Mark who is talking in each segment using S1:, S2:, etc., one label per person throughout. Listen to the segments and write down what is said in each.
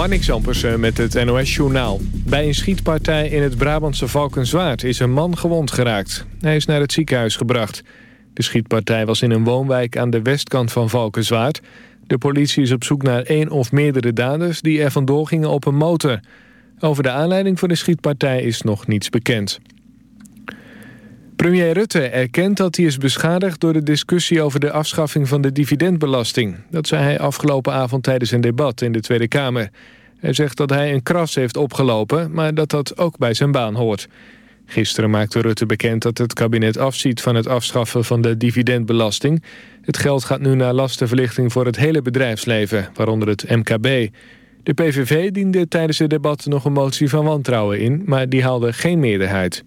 S1: Marnix Ampersen met het NOS-journaal. Bij een schietpartij in het Brabantse Valkenswaard is een man gewond geraakt. Hij is naar het ziekenhuis gebracht. De schietpartij was in een woonwijk aan de westkant van Valkenswaard. De politie is op zoek naar één of meerdere daders die er vandoor gingen op een motor. Over de aanleiding voor de schietpartij is nog niets bekend. Premier Rutte erkent dat hij is beschadigd door de discussie over de afschaffing van de dividendbelasting. Dat zei hij afgelopen avond tijdens een debat in de Tweede Kamer. Hij zegt dat hij een kras heeft opgelopen, maar dat dat ook bij zijn baan hoort. Gisteren maakte Rutte bekend dat het kabinet afziet van het afschaffen van de dividendbelasting. Het geld gaat nu naar lastenverlichting voor het hele bedrijfsleven, waaronder het MKB. De PVV diende tijdens het debat nog een motie van wantrouwen in, maar die haalde geen meerderheid.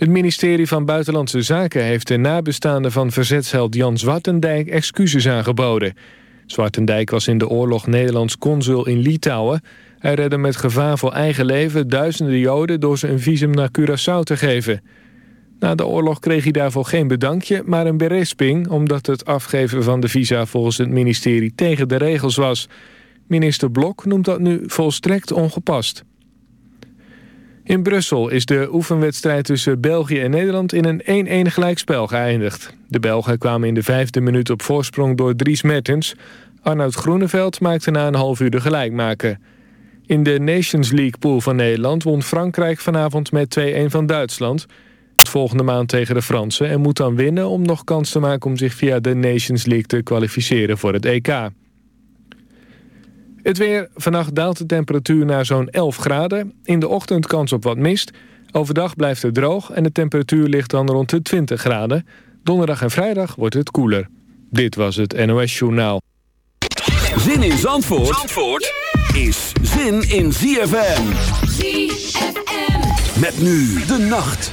S1: Het ministerie van Buitenlandse Zaken heeft de nabestaanden van verzetsheld Jan Zwartendijk excuses aangeboden. Zwartendijk was in de oorlog Nederlands consul in Litouwen. Hij redde met gevaar voor eigen leven duizenden Joden door ze een visum naar Curaçao te geven. Na de oorlog kreeg hij daarvoor geen bedankje, maar een berisping... omdat het afgeven van de visa volgens het ministerie tegen de regels was. Minister Blok noemt dat nu volstrekt ongepast. In Brussel is de oefenwedstrijd tussen België en Nederland in een 1-1 gelijkspel geëindigd. De Belgen kwamen in de vijfde minuut op voorsprong door Dries Mertens. Arnoud Groeneveld maakte na een half uur de gelijkmaker. In de Nations League pool van Nederland won Frankrijk vanavond met 2-1 van Duitsland. Het volgende maand tegen de Fransen en moet dan winnen om nog kans te maken om zich via de Nations League te kwalificeren voor het EK. Het weer. Vannacht daalt de temperatuur naar zo'n 11 graden. In de ochtend kans op wat mist. Overdag blijft het droog en de temperatuur ligt dan rond de 20 graden. Donderdag en vrijdag wordt het koeler. Dit was het NOS Journaal.
S2: Zin in Zandvoort, Zandvoort is zin in ZFM. ZFM. Met nu de nacht.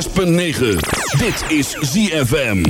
S2: 106.9. Dit is ZFM.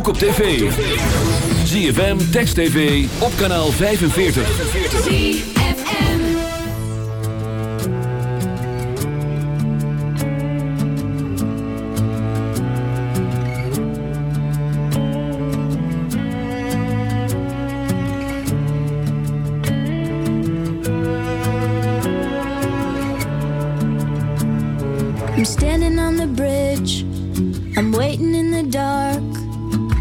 S2: ook op tv. ZFM, Text TV, op kanaal 45.
S3: ZFM
S4: I'm standing on the bridge I'm waiting in the dark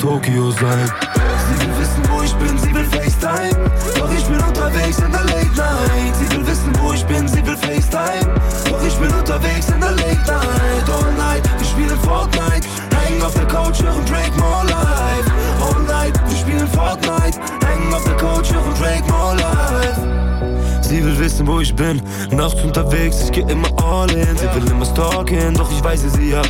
S5: Tokio sein. Sie will wissen, wo ich bin, sie will FaceTime. Doch ich bin unterwegs in der Late Night. Sie will wissen, wo ich bin, sie will FaceTime. Doch ich bin unterwegs in der Late Night. All night, wir spielen Fortnite. Hängen auf der Couch, hören Drake More Life. All night, wir spielen Fortnite. Hängen auf der Couch, hören Drake More Life. Sie will wissen, wo ich bin, nachts unterwegs, ich geh immer all in. Sie will immer stalken, doch ich weise sie ab.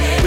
S6: We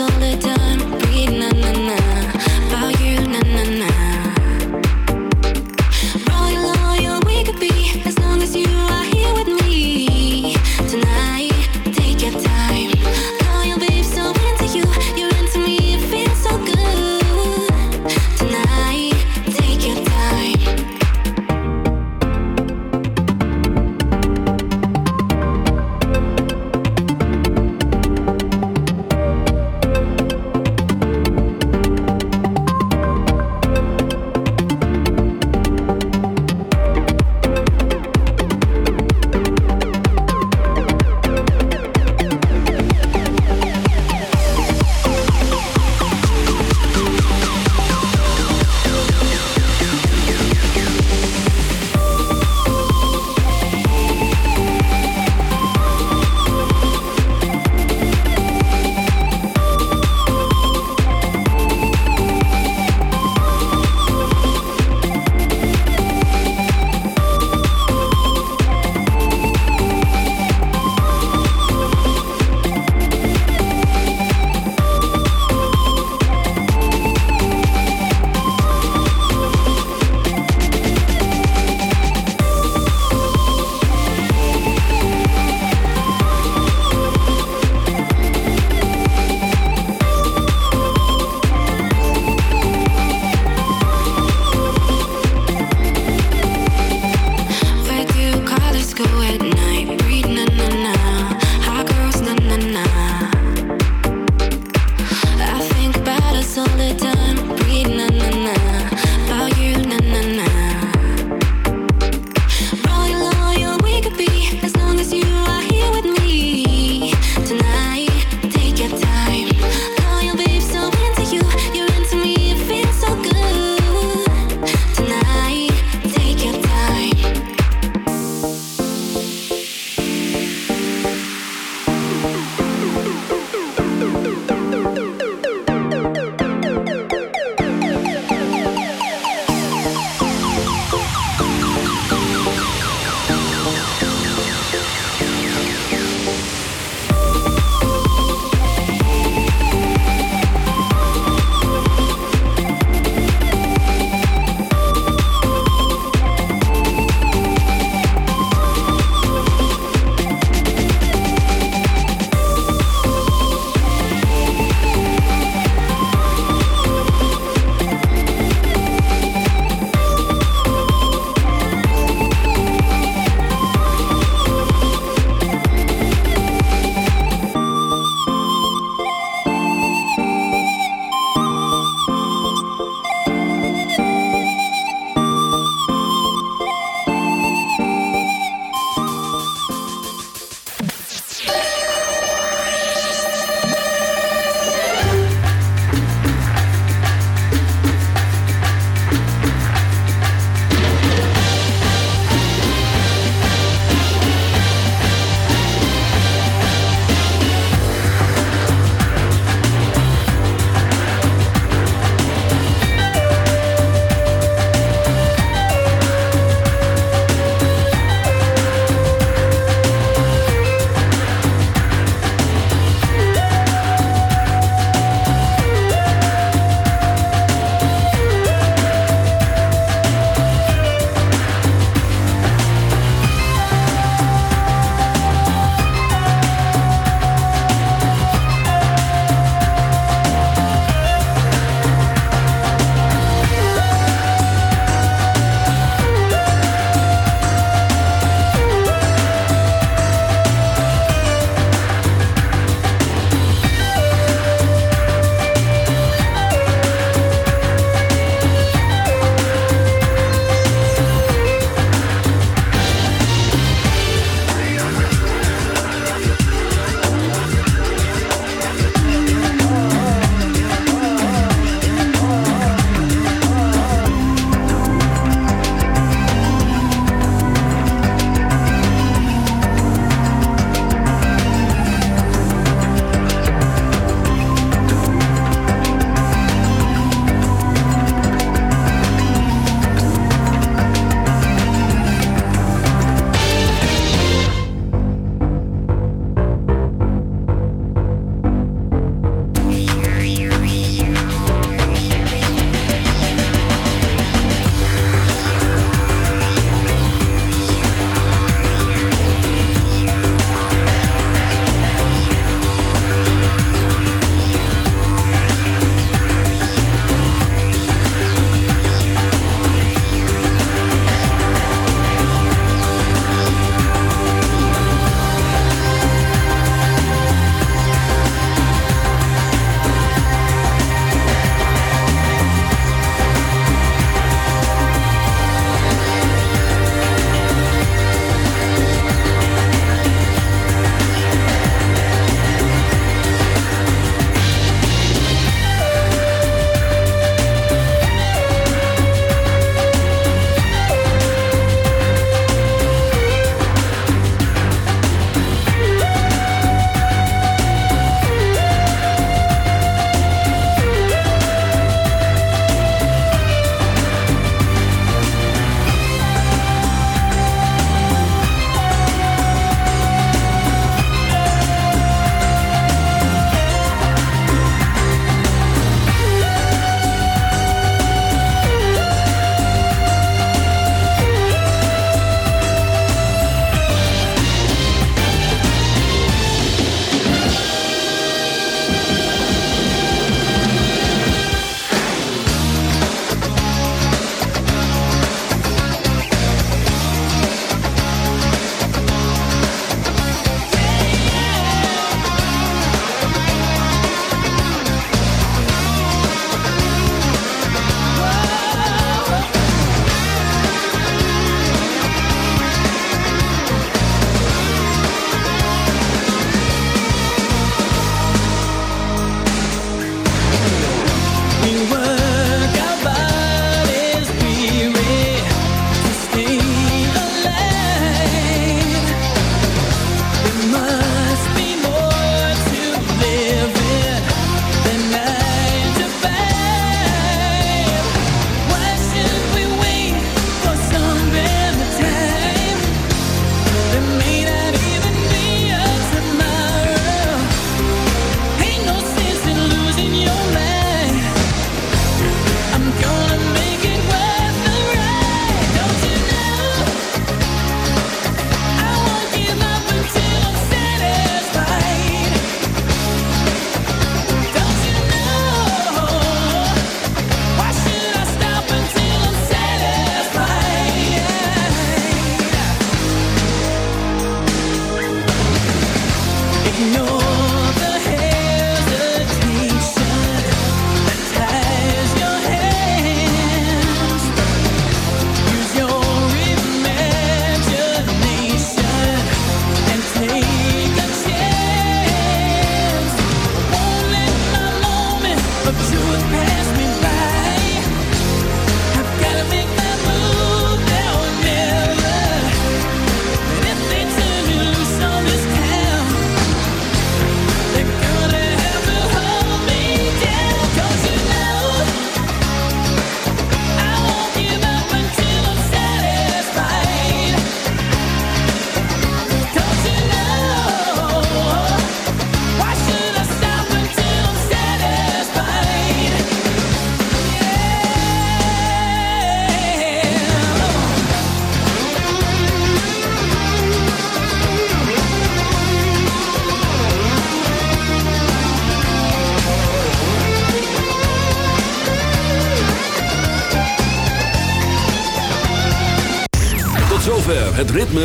S2: solid